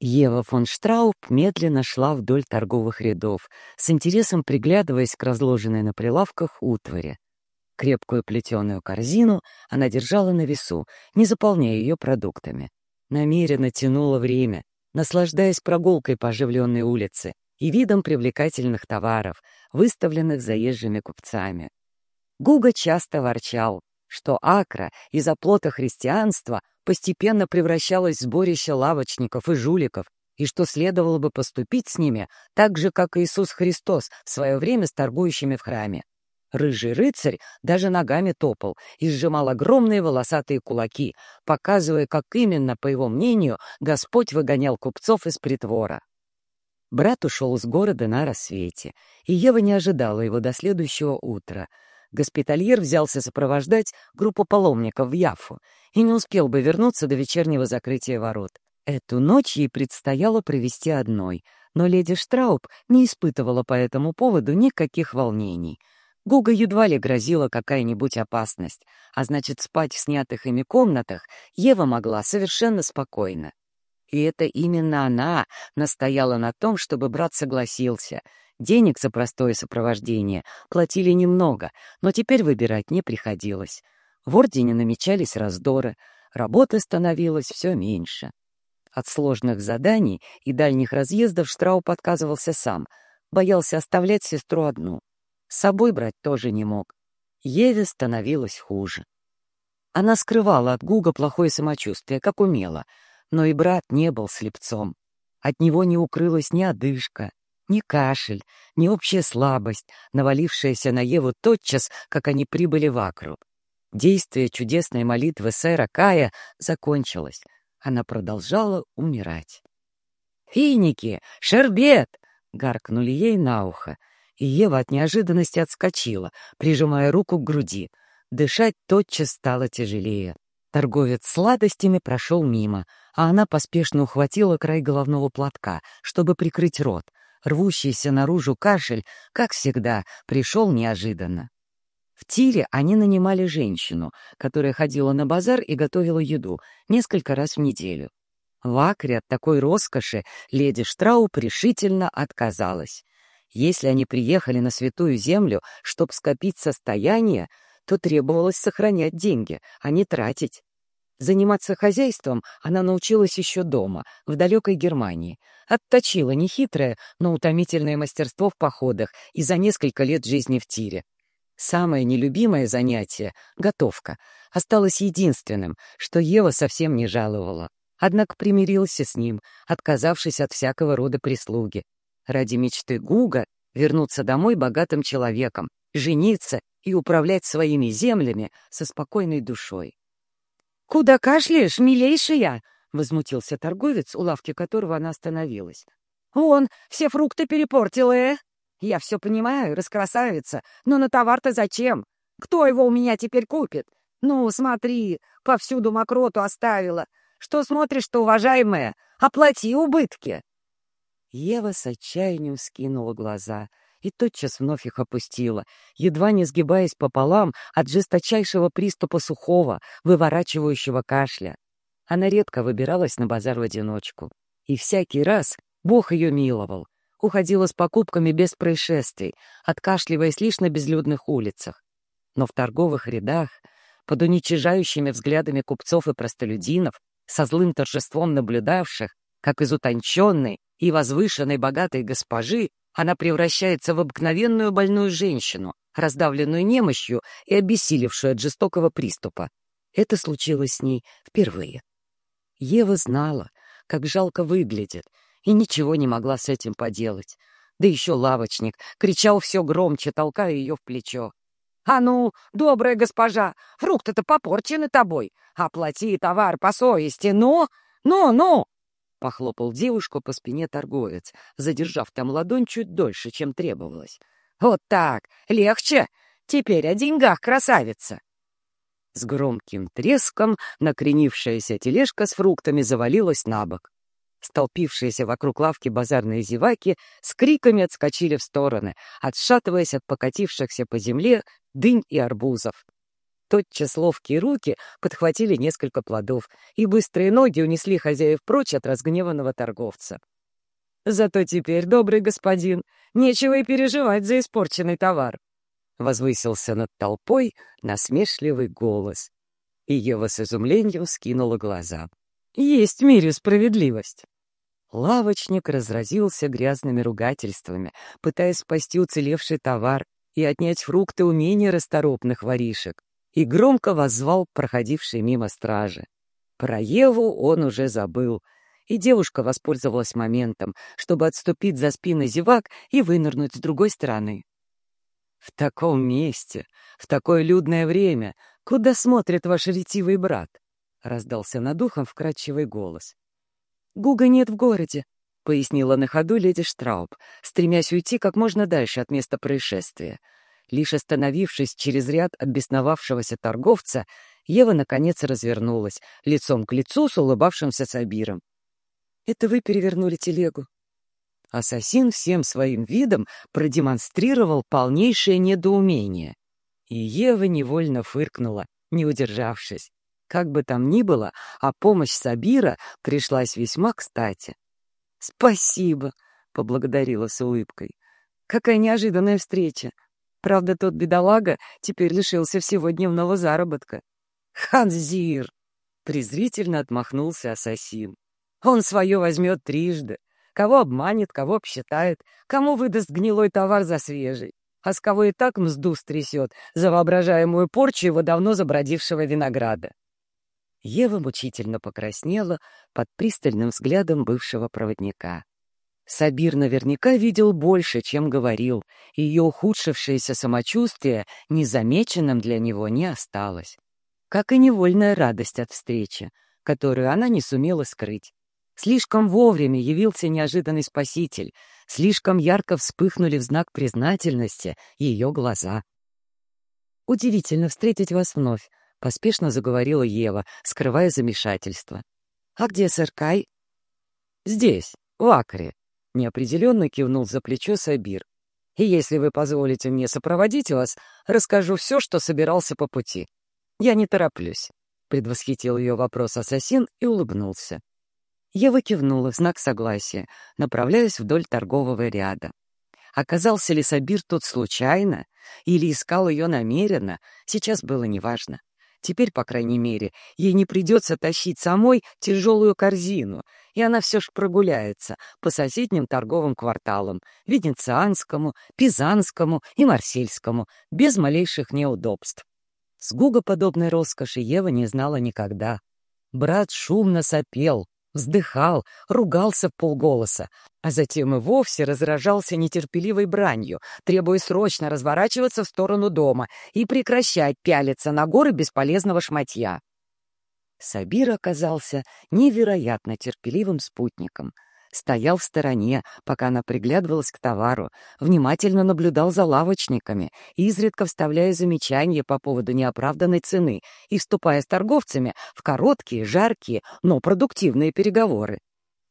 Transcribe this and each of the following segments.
Ева фон Штрауб медленно шла вдоль торговых рядов, с интересом приглядываясь к разложенной на прилавках утвари. Крепкую плетеную корзину она держала на весу, не заполняя ее продуктами. Намеренно тянула время, наслаждаясь прогулкой по оживленной улице и видом привлекательных товаров, выставленных заезжими купцами. Гуга часто ворчал, что Акра из оплота христианства постепенно превращалась в сборище лавочников и жуликов, и что следовало бы поступить с ними так же, как Иисус Христос в свое время с торгующими в храме. Рыжий рыцарь даже ногами топал и сжимал огромные волосатые кулаки, показывая, как именно, по его мнению, Господь выгонял купцов из притвора. Брат ушел из города на рассвете, и Ева не ожидала его до следующего утра. Госпитальер взялся сопровождать группу паломников в Яфу и не успел бы вернуться до вечернего закрытия ворот. Эту ночь ей предстояло провести одной, но леди Штрауб не испытывала по этому поводу никаких волнений — Гуга едва ли грозила какая-нибудь опасность, а значит, спать в снятых ими комнатах Ева могла совершенно спокойно. И это именно она настояла на том, чтобы брат согласился. Денег за простое сопровождение платили немного, но теперь выбирать не приходилось. В Ордене намечались раздоры, работы становилось все меньше. От сложных заданий и дальних разъездов Штрауп отказывался сам, боялся оставлять сестру одну. С собой брать тоже не мог. Еве становилось хуже. Она скрывала от Гуга плохое самочувствие, как умела, но и брат не был слепцом. От него не укрылась ни одышка, ни кашель, ни общая слабость, навалившаяся на Еву тотчас, как они прибыли в Акру. Действие чудесной молитвы сэра Кая закончилось. Она продолжала умирать. «Финики! Шербет!» — гаркнули ей на ухо и Ева от неожиданности отскочила, прижимая руку к груди. Дышать тотчас стало тяжелее. Торговец сладостями прошел мимо, а она поспешно ухватила край головного платка, чтобы прикрыть рот. Рвущийся наружу кашель, как всегда, пришел неожиданно. В тире они нанимали женщину, которая ходила на базар и готовила еду несколько раз в неделю. В Акре от такой роскоши леди Штрауп решительно отказалась. Если они приехали на Святую Землю, чтобы скопить состояние, то требовалось сохранять деньги, а не тратить. Заниматься хозяйством она научилась еще дома, в далекой Германии. Отточила нехитрое, но утомительное мастерство в походах и за несколько лет жизни в тире. Самое нелюбимое занятие — готовка — осталось единственным, что Ева совсем не жаловала. Однако примирился с ним, отказавшись от всякого рода прислуги ради мечты Гуга вернуться домой богатым человеком, жениться и управлять своими землями со спокойной душой. «Куда кашляешь, милейшая?» — возмутился торговец, у лавки которого она остановилась. «Вон, все фрукты перепортила, э? Я все понимаю, раскрасавица, но на товар-то зачем? Кто его у меня теперь купит? Ну, смотри, повсюду мокроту оставила. Что смотришь-то, уважаемая? Оплати убытки!» Ева с отчаянием скинула глаза и тотчас вновь их опустила, едва не сгибаясь пополам от жесточайшего приступа сухого, выворачивающего кашля. Она редко выбиралась на базар в одиночку. И всякий раз Бог ее миловал. Уходила с покупками без происшествий, откашливаясь лишь на безлюдных улицах. Но в торговых рядах, под уничижающими взглядами купцов и простолюдинов, со злым торжеством наблюдавших, как из утонченной, и возвышенной богатой госпожи она превращается в обыкновенную больную женщину, раздавленную немощью и обессилевшую от жестокого приступа. Это случилось с ней впервые. Ева знала, как жалко выглядит, и ничего не могла с этим поделать. Да еще лавочник кричал все громче, толкая ее в плечо. «А ну, добрая госпожа, фрукты-то попорчены тобой. Оплати товар по совести, ну, ну, ну!» — похлопал девушку по спине торговец, задержав там ладонь чуть дольше, чем требовалось. «Вот так! Легче! Теперь о деньгах, красавица!» С громким треском накренившаяся тележка с фруктами завалилась на бок. Столпившиеся вокруг лавки базарные зеваки с криками отскочили в стороны, отшатываясь от покатившихся по земле дынь и арбузов. Тотчас ловкие руки подхватили несколько плодов, и быстрые ноги унесли хозяев прочь от разгневанного торговца. «Зато теперь, добрый господин, нечего и переживать за испорченный товар», — возвысился над толпой насмешливый голос. И Ева с изумлением скинула глаза. «Есть в мире справедливость». Лавочник разразился грязными ругательствами, пытаясь спасти уцелевший товар и отнять фрукты умения расторопных воришек и громко воззвал проходивший мимо стражи. Про Еву он уже забыл, и девушка воспользовалась моментом, чтобы отступить за спины зевак и вынырнуть с другой стороны. «В таком месте, в такое людное время, куда смотрит ваш ретивый брат?» — раздался над ухом вкрадчивый голос. «Гуга нет в городе», — пояснила на ходу леди Штрауб, стремясь уйти как можно дальше от места происшествия — Лишь остановившись через ряд обесновавшегося торговца, Ева наконец развернулась, лицом к лицу с улыбавшимся Сабиром. «Это вы перевернули телегу?» Ассасин всем своим видом продемонстрировал полнейшее недоумение. И Ева невольно фыркнула, не удержавшись. Как бы там ни было, а помощь Сабира пришлась весьма кстати. «Спасибо!» — поблагодарила с улыбкой. «Какая неожиданная встреча! Правда, тот бедолага теперь лишился всего дневного заработка. «Ханзир!» — презрительно отмахнулся ассасин. «Он свое возьмет трижды. Кого обманет, кого обсчитает, кому выдаст гнилой товар за свежий, а с кого и так мзду стрясет за воображаемую порчу его давно забродившего винограда». Ева мучительно покраснела под пристальным взглядом бывшего проводника. Сабир наверняка видел больше, чем говорил, и ее ухудшившееся самочувствие незамеченным для него не осталось. Как и невольная радость от встречи, которую она не сумела скрыть. Слишком вовремя явился неожиданный спаситель, слишком ярко вспыхнули в знак признательности ее глаза. «Удивительно встретить вас вновь», — поспешно заговорила Ева, скрывая замешательство. «А где сэр Кай?» «Здесь, в Акре», Неопределенно кивнул за плечо Сабир. «И если вы позволите мне сопроводить вас, расскажу все, что собирался по пути. Я не тороплюсь», — предвосхитил ее вопрос ассасин и улыбнулся. Ева кивнула в знак согласия, направляясь вдоль торгового ряда. Оказался ли Сабир тут случайно или искал ее намеренно, сейчас было неважно. Теперь, по крайней мере, ей не придется тащить самой тяжелую корзину, и она все ж прогуляется по соседним торговым кварталам — Венецианскому, Пизанскому и Марсельскому, без малейших неудобств. С Гуга подобной роскоши Ева не знала никогда. Брат шумно сопел, вздыхал, ругался в полголоса, а затем и вовсе разражался нетерпеливой бранью, требуя срочно разворачиваться в сторону дома и прекращать пялиться на горы бесполезного шматья. Сабир оказался невероятно терпеливым спутником. Стоял в стороне, пока она приглядывалась к товару, внимательно наблюдал за лавочниками, изредка вставляя замечания по поводу неоправданной цены и вступая с торговцами в короткие, жаркие, но продуктивные переговоры.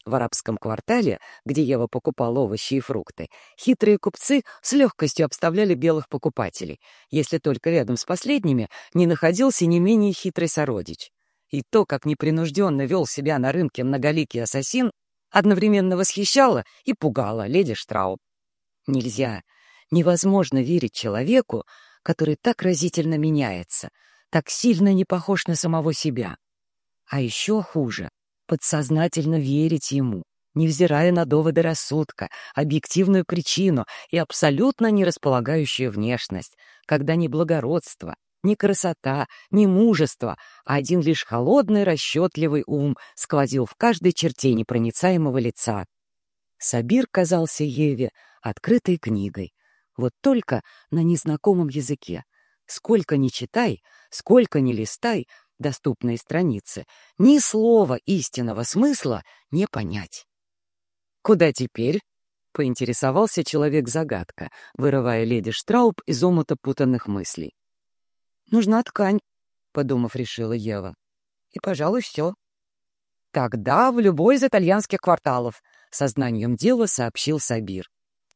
В арабском квартале, где Ева покупала овощи и фрукты, хитрые купцы с легкостью обставляли белых покупателей, если только рядом с последними не находился не менее хитрый сородич. И то, как непринужденно вел себя на рынке многоликий ассасин, одновременно восхищало и пугало леди Штрауб. Нельзя, невозможно верить человеку, который так разительно меняется, так сильно не похож на самого себя. А еще хуже подсознательно верить ему, невзирая на доводы рассудка, объективную причину и абсолютно не располагающую внешность, когда ни благородство, ни красота, ни мужество, а один лишь холодный расчетливый ум сквозил в каждой черте непроницаемого лица. Сабир казался Еве открытой книгой, вот только на незнакомом языке. Сколько ни читай, сколько ни листай, доступные страницы, ни слова истинного смысла не понять. «Куда теперь?» — поинтересовался человек-загадка, вырывая леди Штрауб из омута путанных мыслей. «Нужна ткань», — подумав, решила Ева. «И, пожалуй, все». «Тогда в любой из итальянских кварталов», — сознанием дела сообщил Сабир.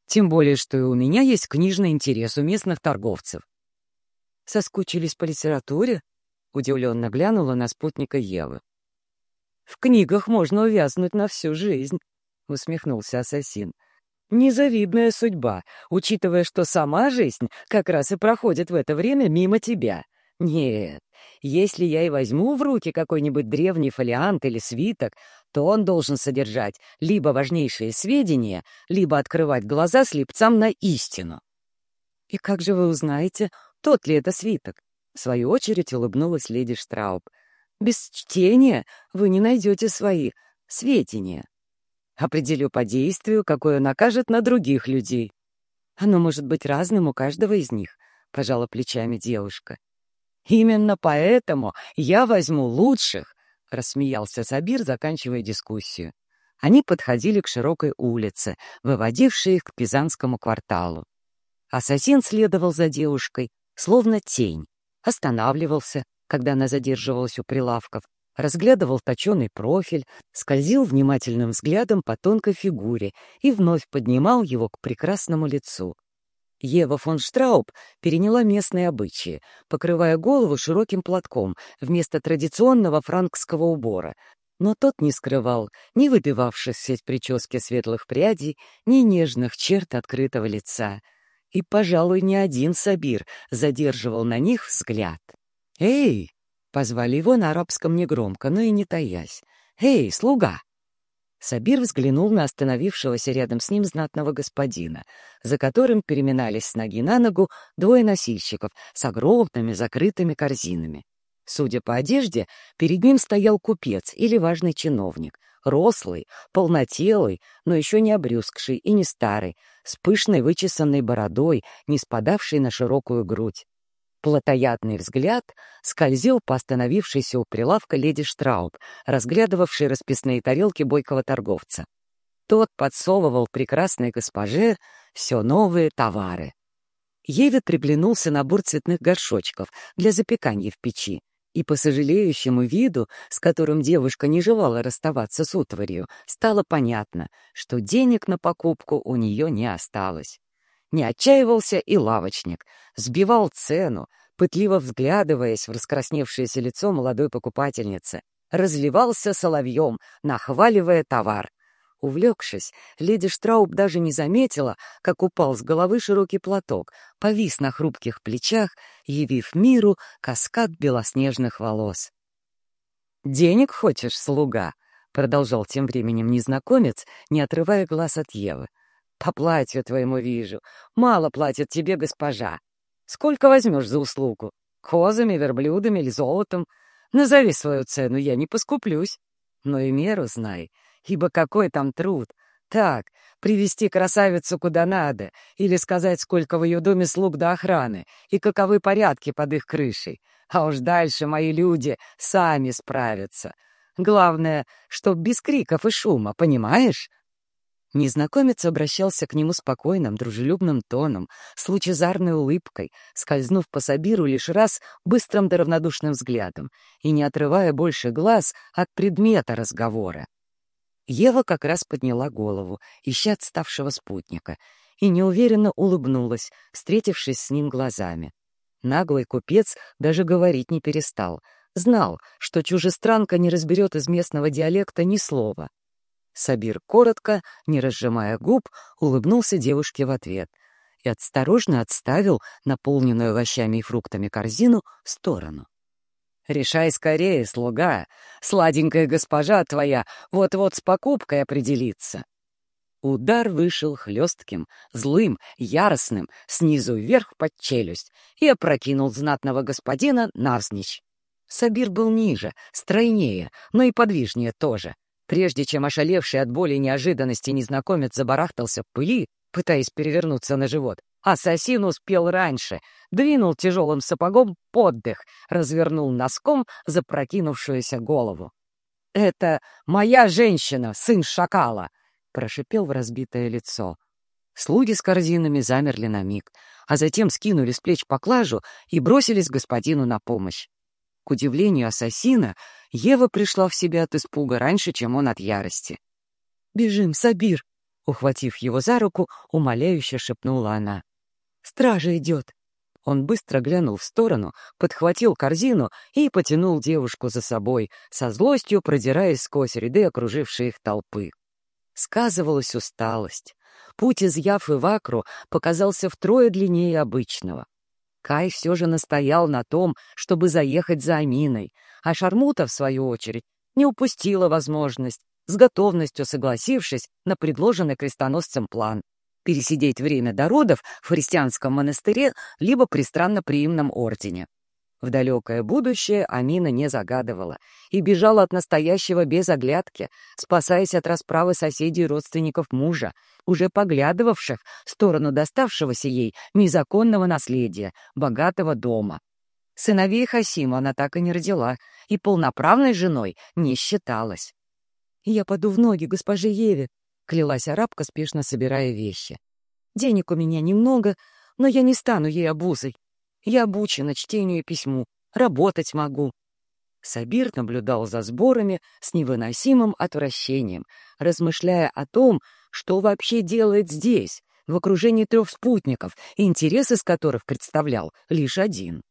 «Тем более, что и у меня есть книжный интерес у местных торговцев. Соскучились по литературе? Удивленно глянула на спутника Евы. В книгах можно увязнуть на всю жизнь, усмехнулся ассасин. Незавидная судьба, учитывая, что сама жизнь как раз и проходит в это время мимо тебя. Нет, если я и возьму в руки какой-нибудь древний фолиант или свиток, то он должен содержать либо важнейшие сведения, либо открывать глаза слепцам на истину. И как же вы узнаете, тот ли это свиток? В свою очередь улыбнулась леди Штрауб. Без чтения вы не найдете свои сведения. Определю по действию, какое он окажет на других людей. Оно может быть разным у каждого из них, — пожала плечами девушка. Именно поэтому я возьму лучших, — рассмеялся Сабир, заканчивая дискуссию. Они подходили к широкой улице, выводившей их к Пизанскому кварталу. Ассасин следовал за девушкой, словно тень, останавливался, когда она задерживалась у прилавков, разглядывал точеный профиль, скользил внимательным взглядом по тонкой фигуре и вновь поднимал его к прекрасному лицу. Ева фон Штрауб переняла местные обычаи, покрывая голову широким платком вместо традиционного франкского убора, но тот не скрывал ни выбивавшихся из прически светлых прядей, ни нежных черт открытого лица. И, пожалуй, ни один Сабир задерживал на них взгляд. «Эй!» Позвали его на арабском негромко, но и не таясь. «Эй, слуга!» Сабир взглянул на остановившегося рядом с ним знатного господина, за которым переминались с ноги на ногу двое носильщиков с огромными закрытыми корзинами. Судя по одежде, перед ним стоял купец или важный чиновник, рослый, полнотелый, но еще не обрюзгший и не старый, с пышной вычесанной бородой, не спадавшей на широкую грудь. Платоядный взгляд скользил по остановившейся у прилавка леди Штрауб, разглядывавшей расписные тарелки бойкого торговца. Тот подсовывал прекрасной госпоже все новые товары. Еве приглянулся набор цветных горшочков для запекания в печи, и по сожалеющему виду, с которым девушка не желала расставаться с утварью, стало понятно, что денег на покупку у нее не осталось. Не отчаивался и лавочник, сбивал цену, пытливо взглядываясь в раскрасневшееся лицо молодой покупательницы, разливался соловьем, нахваливая товар. Увлекшись, леди Штрауб даже не заметила, как упал с головы широкий платок, повис на хрупких плечах, явив миру каскад белоснежных волос. «Денег хочешь, слуга?» — продолжал тем временем незнакомец, не отрывая глаз от Евы. По платью твоему вижу. Мало платит тебе госпожа. Сколько возьмешь за услугу? Козами, верблюдами или золотом? Назови свою цену, я не поскуплюсь. Но и меру знай, ибо какой там труд. Так, привести красавицу куда надо, или сказать, сколько в ее доме слуг до охраны, и каковы порядки под их крышей. А уж дальше мои люди сами справятся. Главное, чтоб без криков и шума, понимаешь? Незнакомец обращался к нему спокойным, дружелюбным тоном, с лучезарной улыбкой, скользнув по Сабиру лишь раз быстрым да равнодушным взглядом и не отрывая больше глаз от предмета разговора. Ева как раз подняла голову, ища отставшего спутника, и неуверенно улыбнулась, встретившись с ним глазами. Наглый купец даже говорить не перестал. Знал, что чужестранка не разберет из местного диалекта ни слова — Сабир коротко, не разжимая губ, улыбнулся девушке в ответ и осторожно отставил наполненную овощами и фруктами корзину в сторону. «Решай скорее, слуга! Сладенькая госпожа твоя вот-вот с покупкой определится!» Удар вышел хлестким, злым, яростным, снизу вверх под челюсть и опрокинул знатного господина навзничь. Сабир был ниже, стройнее, но и подвижнее тоже. Прежде чем ошалевший от боли и неожиданности незнакомец забарахтался в пыли, пытаясь перевернуться на живот, ассасин успел раньше, двинул тяжелым сапогом поддых, развернул носком запрокинувшуюся голову. «Это моя женщина, сын шакала!» — прошипел в разбитое лицо. Слуги с корзинами замерли на миг, а затем скинули с плеч поклажу и бросились господину на помощь. К удивлению ассасина, Ева пришла в себя от испуга раньше, чем он от ярости. «Бежим, Сабир!» — ухватив его за руку, умоляюще шепнула она. «Стража идет!» Он быстро глянул в сторону, подхватил корзину и потянул девушку за собой, со злостью продираясь сквозь ряды окружившей их толпы. Сказывалась усталость. Путь из Яфы в Акру показался втрое длиннее обычного. Кай все же настоял на том, чтобы заехать за Аминой, а Шармута, в свою очередь, не упустила возможность, с готовностью согласившись на предложенный крестоносцем план пересидеть время до родов в христианском монастыре либо при странноприимном ордене. В далекое будущее Амина не загадывала и бежала от настоящего без оглядки, спасаясь от расправы соседей и родственников мужа, уже поглядывавших в сторону доставшегося ей незаконного наследия, богатого дома. Сыновей Хасима она так и не родила, и полноправной женой не считалась. «Я поду в ноги госпоже Еве», — клялась арабка, спешно собирая вещи. «Денег у меня немного, но я не стану ей обузой. Я обучена чтению и письму, работать могу». Сабир наблюдал за сборами с невыносимым отвращением, размышляя о том, что вообще делает здесь, в окружении трех спутников, интерес из которых представлял лишь один.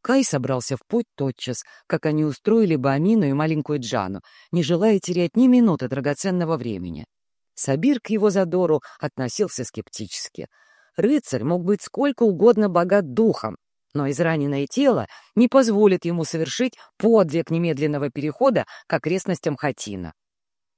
Кай собрался в путь тотчас, как они устроили бы Амину и маленькую Джану, не желая терять ни минуты драгоценного времени. Сабир к его задору относился скептически. Рыцарь мог быть сколько угодно богат духом, но израненное тело не позволит ему совершить подвиг немедленного перехода к окрестностям Хатина.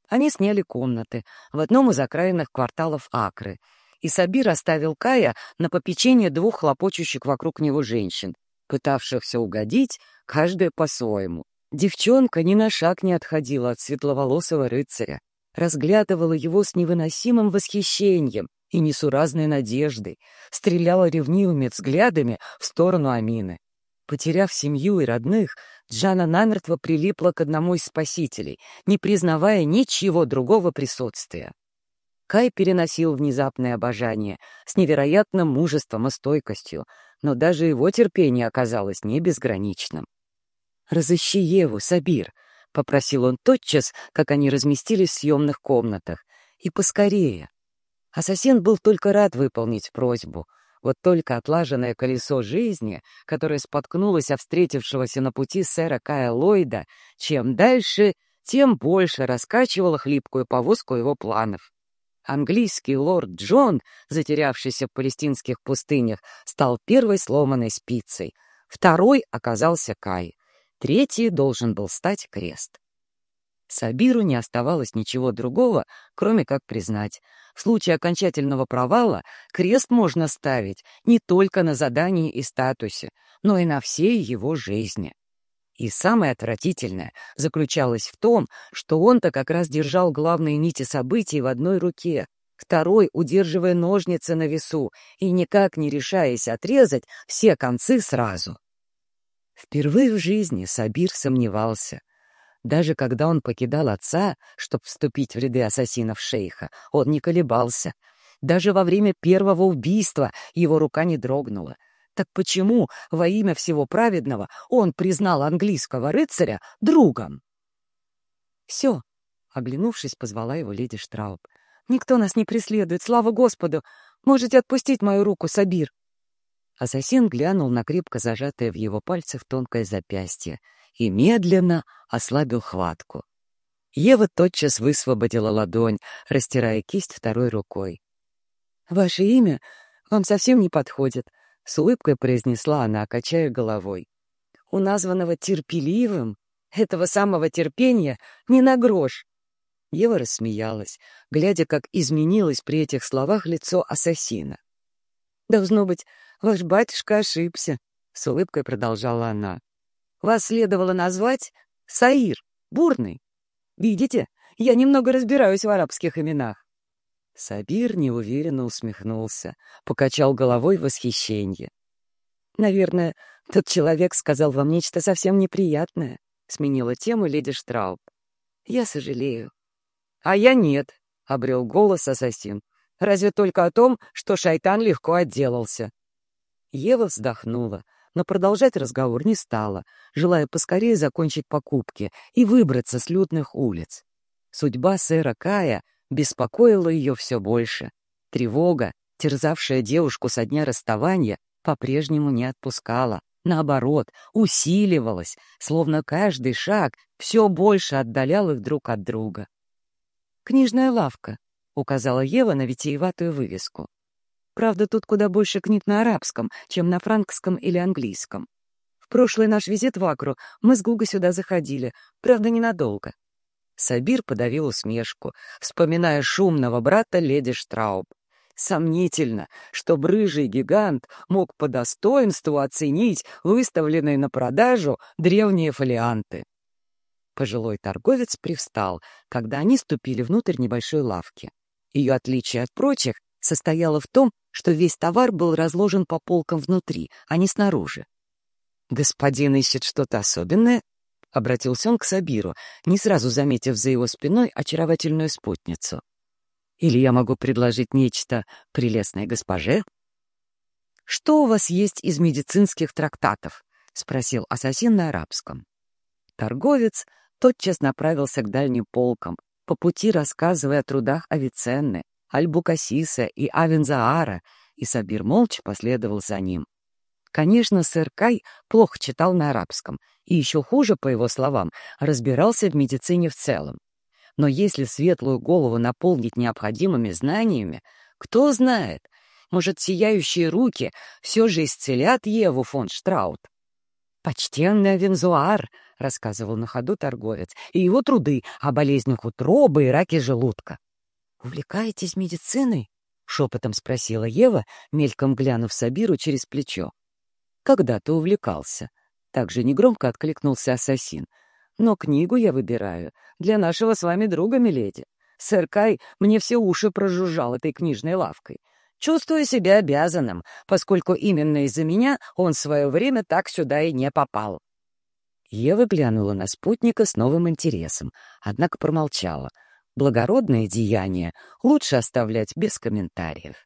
Они сняли комнаты в одном из окраинных кварталов Акры, и Сабир оставил Кая на попечение двух хлопочущих вокруг него женщин, пытавшихся угодить, каждая по-своему. Девчонка ни на шаг не отходила от светловолосого рыцаря, разглядывала его с невыносимым восхищением, и несуразной надеждой, стреляла ревнивыми взглядами в сторону Амины. Потеряв семью и родных, Джана намертво прилипла к одному из спасителей, не признавая ничего другого присутствия. Кай переносил внезапное обожание с невероятным мужеством и стойкостью, но даже его терпение оказалось не безграничным. «Разыщи Еву, Сабир», — попросил он тотчас, как они разместились в съемных комнатах, — «и поскорее». Ассасин был только рад выполнить просьбу. Вот только отлаженное колесо жизни, которое споткнулось о встретившегося на пути сэра Кая Ллойда, чем дальше, тем больше раскачивало хлипкую повозку его планов. Английский лорд Джон, затерявшийся в палестинских пустынях, стал первой сломанной спицей. Второй оказался Кай. Третий должен был стать крест. Сабиру не оставалось ничего другого, кроме как признать. В случае окончательного провала крест можно ставить не только на задании и статусе, но и на всей его жизни. И самое отвратительное заключалось в том, что он-то как раз держал главные нити событий в одной руке, второй удерживая ножницы на весу и никак не решаясь отрезать все концы сразу. Впервые в жизни Сабир сомневался — даже когда он покидал отца, чтобы вступить в ряды ассасинов шейха, он не колебался. Даже во время первого убийства его рука не дрогнула. Так почему во имя всего праведного он признал английского рыцаря другом? «Все», — оглянувшись, позвала его леди Штрауб. «Никто нас не преследует, слава Господу! Можете отпустить мою руку, Сабир!» Ассасин глянул на крепко зажатое в его пальцах тонкое запястье и медленно ослабил хватку. Ева тотчас высвободила ладонь, растирая кисть второй рукой. «Ваше имя вам совсем не подходит», — с улыбкой произнесла она, качая головой. «У названного терпеливым этого самого терпения не на грош». Ева рассмеялась, глядя, как изменилось при этих словах лицо ассасина. «Должно быть, ваш батюшка ошибся», — с улыбкой продолжала она. Вас следовало назвать Саир, бурный. Видите, я немного разбираюсь в арабских именах. Сабир неуверенно усмехнулся, покачал головой в восхищении. «Наверное, тот человек сказал вам нечто совсем неприятное», — сменила тему леди Штрауб. «Я сожалею». «А я нет», — обрел голос ассасин. «Разве только о том, что шайтан легко отделался». Ева вздохнула, но продолжать разговор не стала, желая поскорее закончить покупки и выбраться с лютных улиц. Судьба сэра Кая беспокоила ее все больше. Тревога, терзавшая девушку со дня расставания, по-прежнему не отпускала. Наоборот, усиливалась, словно каждый шаг все больше отдалял их друг от друга. «Книжная лавка», — указала Ева на витиеватую вывеску. Правда, тут куда больше книг на арабском, чем на франкском или английском. В прошлый наш визит в Акру мы с Гугой сюда заходили, правда, ненадолго. Сабир подавил усмешку, вспоминая шумного брата леди Штрауб. Сомнительно, что рыжий гигант мог по достоинству оценить выставленные на продажу древние фолианты. Пожилой торговец привстал, когда они ступили внутрь небольшой лавки. Ее отличие от прочих состояло в том, что весь товар был разложен по полкам внутри, а не снаружи. «Господин ищет что-то особенное?» — обратился он к Сабиру, не сразу заметив за его спиной очаровательную спутницу. «Или я могу предложить нечто прелестной госпоже?» «Что у вас есть из медицинских трактатов?» — спросил ассасин на арабском. Торговец тотчас направился к дальним полкам, по пути рассказывая о трудах Авиценны, Альбукасиса и Авензаара, и Сабир молча последовал за ним. Конечно, сэр Кай плохо читал на арабском, и еще хуже, по его словам, разбирался в медицине в целом. Но если светлую голову наполнить необходимыми знаниями, кто знает, может, сияющие руки все же исцелят Еву фон Штраут. «Почтенный Авензуар», — рассказывал на ходу торговец, и его труды о болезнях утробы и раке желудка. «Увлекаетесь медициной?» — шепотом спросила Ева, мельком глянув Сабиру через плечо. «Когда-то увлекался». Так же негромко откликнулся ассасин. «Но книгу я выбираю для нашего с вами друга, миледи. Сэр Кай мне все уши прожужжал этой книжной лавкой. Чувствую себя обязанным, поскольку именно из-за меня он в свое время так сюда и не попал». Ева глянула на спутника с новым интересом, однако промолчала. Благородное деяние лучше оставлять без комментариев.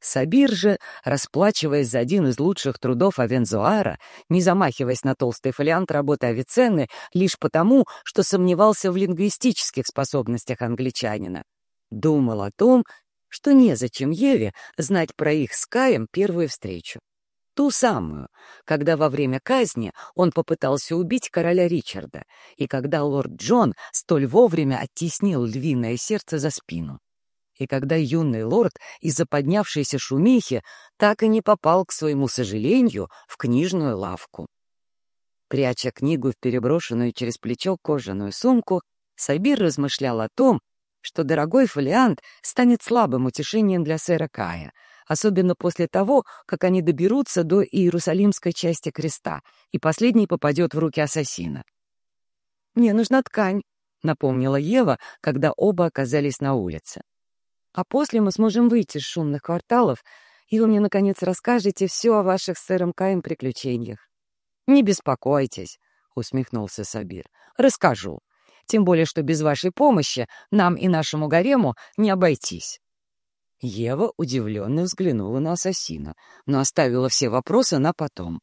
Сабир же, расплачиваясь за один из лучших трудов Авензуара, не замахиваясь на толстый фолиант работы Авиценны лишь потому, что сомневался в лингвистических способностях англичанина, думал о том, что незачем Еве знать про их с Каем первую встречу. Ту самую, когда во время казни он попытался убить короля Ричарда, и когда лорд Джон столь вовремя оттеснил львиное сердце за спину. И когда юный лорд из-за поднявшейся шумихи так и не попал, к своему сожалению, в книжную лавку. Пряча книгу в переброшенную через плечо кожаную сумку, Сайбир размышлял о том, что дорогой фолиант станет слабым утешением для сэра Кая, особенно после того, как они доберутся до Иерусалимской части креста, и последний попадет в руки ассасина. «Мне нужна ткань», — напомнила Ева, когда оба оказались на улице. «А после мы сможем выйти из шумных кварталов, и вы мне, наконец, расскажете все о ваших с сэром Каем приключениях». «Не беспокойтесь», — усмехнулся Сабир. «Расскажу тем более что без вашей помощи нам и нашему гарему не обойтись». Ева удивленно взглянула на ассасина, но оставила все вопросы на потом.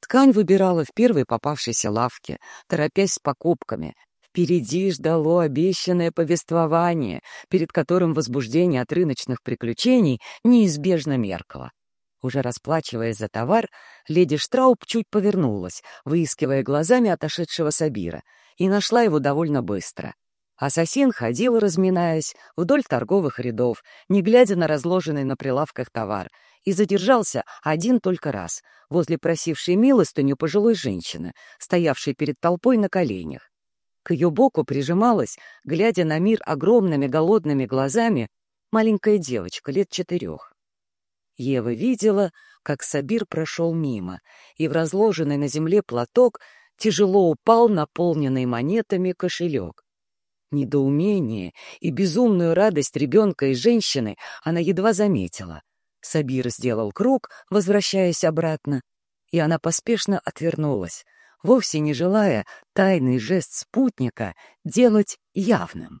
Ткань выбирала в первой попавшейся лавке, торопясь с покупками. Впереди ждало обещанное повествование, перед которым возбуждение от рыночных приключений неизбежно меркло. Уже расплачиваясь за товар, леди Штрауб чуть повернулась, выискивая глазами отошедшего Сабира, и нашла его довольно быстро. Ассасин ходил, разминаясь, вдоль торговых рядов, не глядя на разложенный на прилавках товар, и задержался один только раз, возле просившей милостыню пожилой женщины, стоявшей перед толпой на коленях. К ее боку прижималась, глядя на мир огромными голодными глазами, маленькая девочка лет четырех. Ева видела, как Сабир прошел мимо, и в разложенный на земле платок тяжело упал наполненный монетами кошелек. Недоумение и безумную радость ребенка и женщины она едва заметила. Сабир сделал круг, возвращаясь обратно, и она поспешно отвернулась, вовсе не желая тайный жест спутника делать явным.